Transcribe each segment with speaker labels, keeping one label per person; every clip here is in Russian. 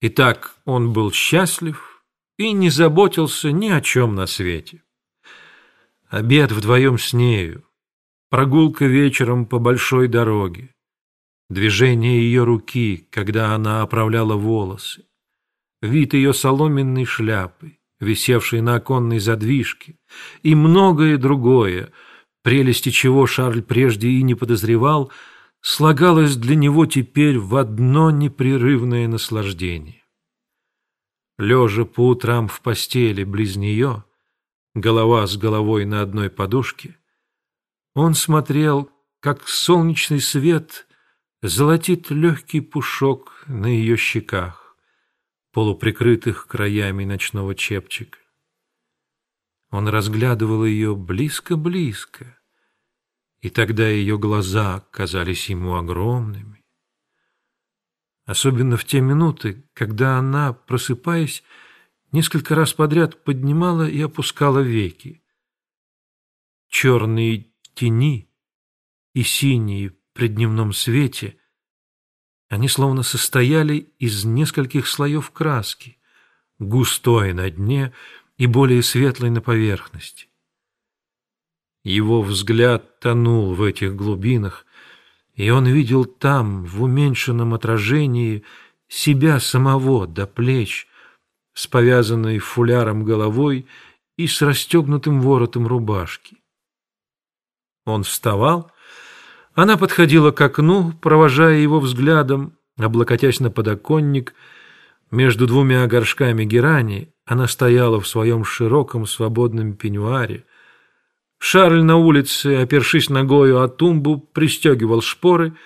Speaker 1: Итак, он был счастлив и не заботился ни о чем на свете. Обед вдвоем с нею, прогулка вечером по большой дороге, движение ее руки, когда она оправляла волосы, вид ее соломенной шляпы, висевшей на оконной задвижке, и многое другое, прелести чего Шарль прежде и не подозревал – слагалось для него теперь в одно непрерывное наслаждение. Лежа по утрам в постели близ нее, голова с головой на одной подушке, он смотрел, как солнечный свет золотит легкий пушок на ее щеках, полуприкрытых краями ночного чепчика. Он разглядывал ее близко-близко, и тогда ее глаза казались ему огромными. Особенно в те минуты, когда она, просыпаясь, несколько раз подряд поднимала и опускала веки. Черные тени и синие при дневном свете, они словно состояли из нескольких слоев краски, густой на дне и более светлой на поверхности. Его взгляд тонул в этих глубинах, и он видел там, в уменьшенном отражении, себя самого до плеч, с повязанной фуляром головой и с расстегнутым воротом рубашки. Он вставал, она подходила к окну, провожая его взглядом, облокотясь на подоконник. Между двумя горшками герани она стояла в своем широком свободном пеньюаре, Шарль на улице, опершись ногою о тумбу, пристегивал шпоры.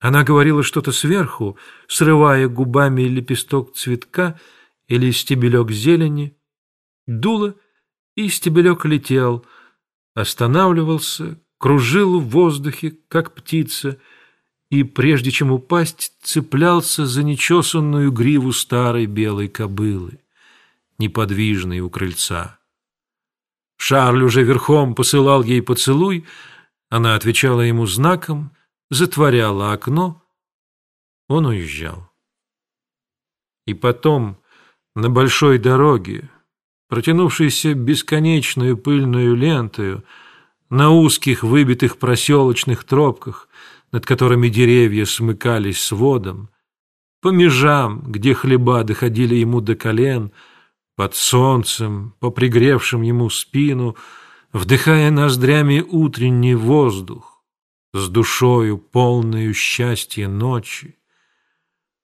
Speaker 1: Она говорила что-то сверху, срывая губами лепесток цветка или стебелек зелени. Дуло, и стебелек летел, останавливался, кружил в воздухе, как птица, и, прежде чем упасть, цеплялся за нечесанную гриву старой белой кобылы, неподвижной у крыльца. Шарль уже верхом посылал ей поцелуй, она отвечала ему знаком, затворяла окно, он уезжал. И потом на большой дороге, протянувшейся бесконечную пыльную лентою, на узких выбитых проселочных тропках, над которыми деревья смыкались с водом, по межам, где хлеба доходили ему до колен — под солнцем, по пригревшим ему спину, вдыхая ноздрями утренний воздух, с душою полную счастья ночи,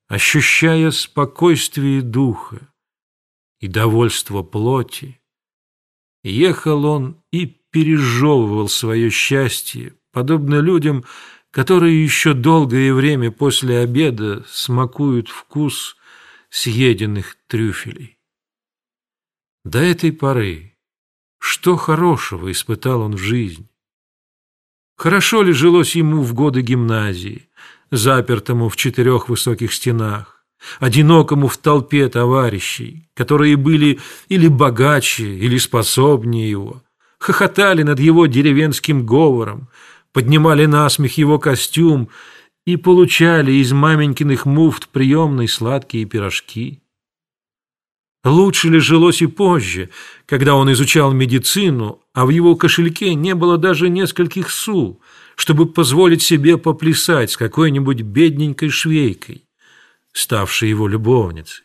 Speaker 1: ощущая спокойствие духа и довольство плоти, ехал он и пережевывал свое счастье, подобно людям, которые еще долгое время после обеда смакуют вкус съеденных трюфелей. До этой поры что хорошего испытал он в жизни? Хорошо ли жилось ему в годы гимназии, запертому в четырех высоких стенах, одинокому в толпе товарищей, которые были или богаче, или способнее его, хохотали над его деревенским говором, поднимали насмех его костюм и получали из маменькиных муфт приемной сладкие пирожки. Лучше ли жилось и позже, когда он изучал медицину, а в его кошельке не было даже нескольких су, чтобы позволить себе поплясать с какой-нибудь бедненькой швейкой, ставшей его любовницей.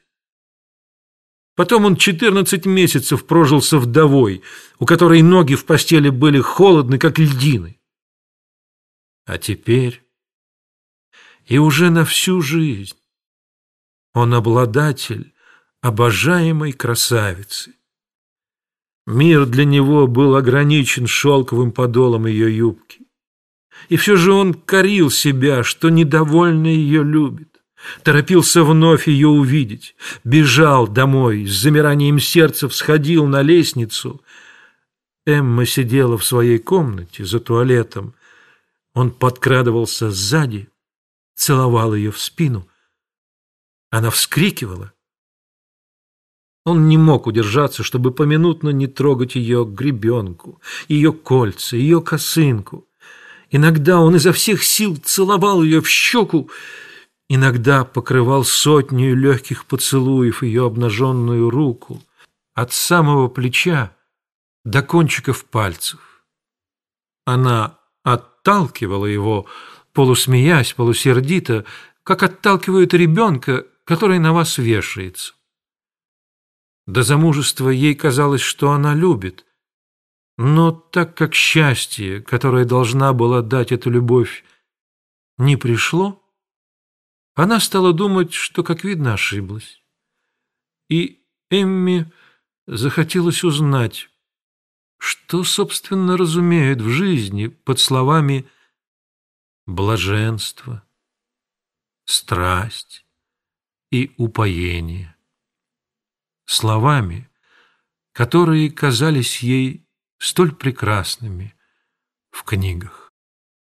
Speaker 1: Потом он четырнадцать месяцев прожился вдовой, у которой ноги в постели были холодны, как льдины. А теперь и уже на всю жизнь он обладатель обожаемой красавицы. Мир для него был ограничен шелковым подолом ее юбки. И все же он корил себя, что недовольно ее любит. Торопился вновь ее увидеть, бежал домой, с замиранием сердца всходил на лестницу. Эмма сидела в своей комнате за туалетом. Он подкрадывался сзади, целовал ее в спину. Она вскрикивала, он не мог удержаться, чтобы поминутно не трогать ее гребенку, ее кольца, ее косынку. Иногда он изо всех сил целовал ее в щеку, иногда покрывал сотню легких поцелуев ее обнаженную руку от самого плеча до кончиков пальцев. Она отталкивала его, полусмеясь, полусердито, как отталкивают ребенка, который на вас вешается. До замужества ей казалось, что она любит, но так как счастье, которое должна была дать эту любовь, не пришло, она стала думать, что, как видно, ошиблась. И Эмми захотелось узнать, что, собственно, разумеют в жизни под словами «блаженство», «страсть» и «упоение», словами, которые казались ей столь прекрасными в книгах.